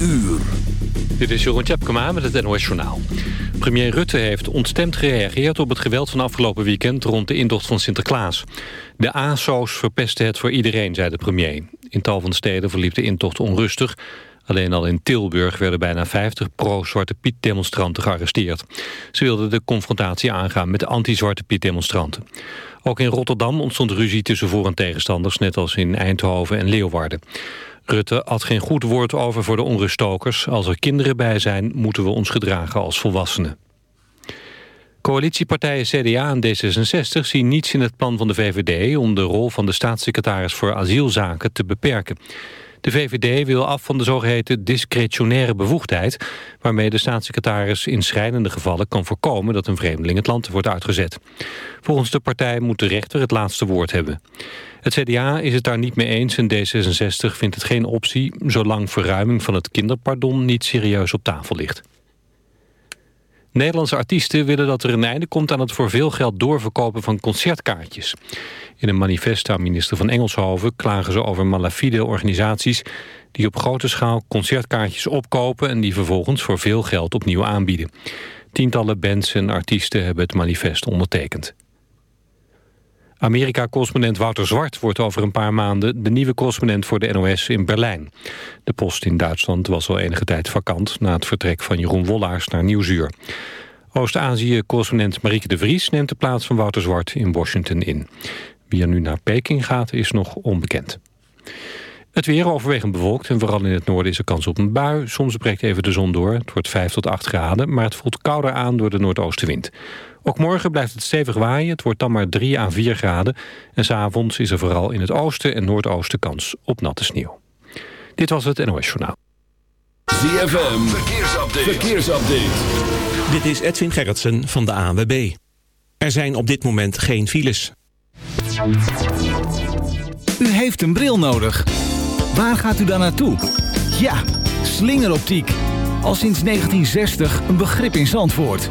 uur. Dit is Jeroen Tjepkema met het NOS Journaal. Premier Rutte heeft ontstemd gereageerd op het geweld van afgelopen weekend... rond de intocht van Sinterklaas. De ASO's verpesten het voor iedereen, zei de premier. In tal van steden verliep de intocht onrustig. Alleen al in Tilburg werden bijna 50 pro-Zwarte Piet-demonstranten gearresteerd. Ze wilden de confrontatie aangaan met anti-Zwarte Piet-demonstranten. Ook in Rotterdam ontstond ruzie tussen voor- en tegenstanders... net als in Eindhoven en Leeuwarden. Rutte had geen goed woord over voor de onruststokers. Als er kinderen bij zijn, moeten we ons gedragen als volwassenen. Coalitiepartijen CDA en D66 zien niets in het plan van de VVD... om de rol van de staatssecretaris voor asielzaken te beperken. De VVD wil af van de zogeheten discretionaire bevoegdheid... waarmee de staatssecretaris in schrijnende gevallen kan voorkomen... dat een vreemdeling het land wordt uitgezet. Volgens de partij moet de rechter het laatste woord hebben. Het CDA is het daar niet mee eens en D66 vindt het geen optie... zolang verruiming van het kinderpardon niet serieus op tafel ligt. Nederlandse artiesten willen dat er een einde komt aan het voor veel geld doorverkopen van concertkaartjes. In een manifest aan minister van Engelshoven klagen ze over malafide organisaties die op grote schaal concertkaartjes opkopen en die vervolgens voor veel geld opnieuw aanbieden. Tientallen bands en artiesten hebben het manifest ondertekend. Amerika-correspondent Wouter Zwart wordt over een paar maanden de nieuwe correspondent voor de NOS in Berlijn. De post in Duitsland was al enige tijd vakant na het vertrek van Jeroen Wollaars naar Nieuwsuur. Oost-Azië-correspondent Marieke de Vries neemt de plaats van Wouter Zwart in Washington in. Wie er nu naar Peking gaat is nog onbekend. Het weer overwegend bewolkt en vooral in het noorden is er kans op een bui. Soms breekt even de zon door. Het wordt 5 tot 8 graden, maar het voelt kouder aan door de noordoostenwind. Ook morgen blijft het stevig waaien. Het wordt dan maar 3 à 4 graden. En s'avonds is er vooral in het oosten en noordoosten kans op natte sneeuw. Dit was het NOS Journaal. ZFM, verkeersupdate. verkeersupdate. Dit is Edwin Gerritsen van de ANWB. Er zijn op dit moment geen files. U heeft een bril nodig. Waar gaat u dan naartoe? Ja, slingeroptiek. Al sinds 1960 een begrip in Zandvoort.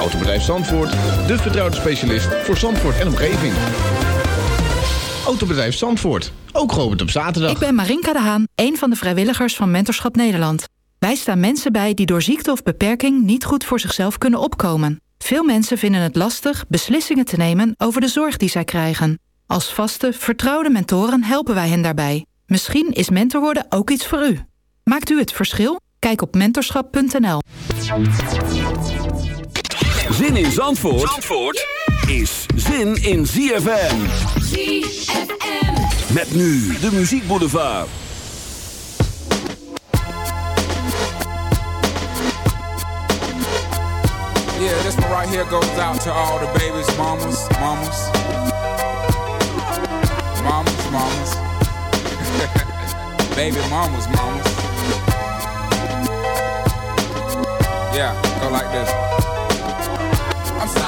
Autobedrijf Zandvoort, de vertrouwde specialist voor Zandvoort en omgeving. Autobedrijf Zandvoort, ook geopend op zaterdag. Ik ben Marinka de Haan, een van de vrijwilligers van Mentorschap Nederland. Wij staan mensen bij die door ziekte of beperking niet goed voor zichzelf kunnen opkomen. Veel mensen vinden het lastig beslissingen te nemen over de zorg die zij krijgen. Als vaste, vertrouwde mentoren helpen wij hen daarbij. Misschien is mentor worden ook iets voor u. Maakt u het verschil? Kijk op mentorschap.nl. Zin in Zandvoort, Zandvoort is zin in ZFM. ZFM. Met nu de muziekboulevard. Yeah, this one right here goes out to all the babies, mamas, mamas. Mamas, mamas. Baby mamas, mamas. Yeah, go like this.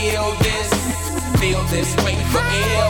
Feel this, feel this way forever.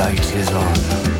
light is on.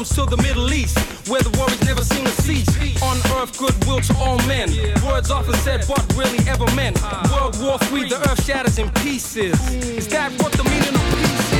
comes to the Middle East, where the war is never seen to cease. On earth, goodwill to all men. Words often said, but really ever meant. World War III, the earth shatters in pieces. Is that what the meaning of peace is?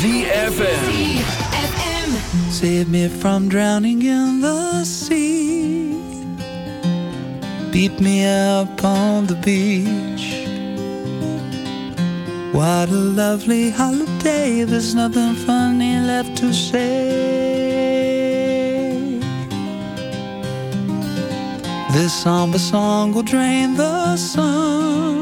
ZFM Save me from drowning in the sea. Beat me up on the beach. What a lovely holiday. There's nothing funny left to say. This somber song will drain the sun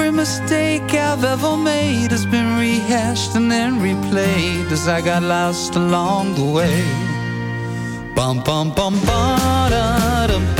Every mistake I've ever made has been rehashed and then replayed as I got lost along the way. Bum bum bum ba da.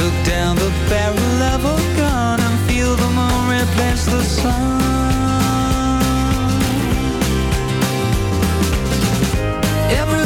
Look down the barrel of a gun and feel the moon replace the sun. Every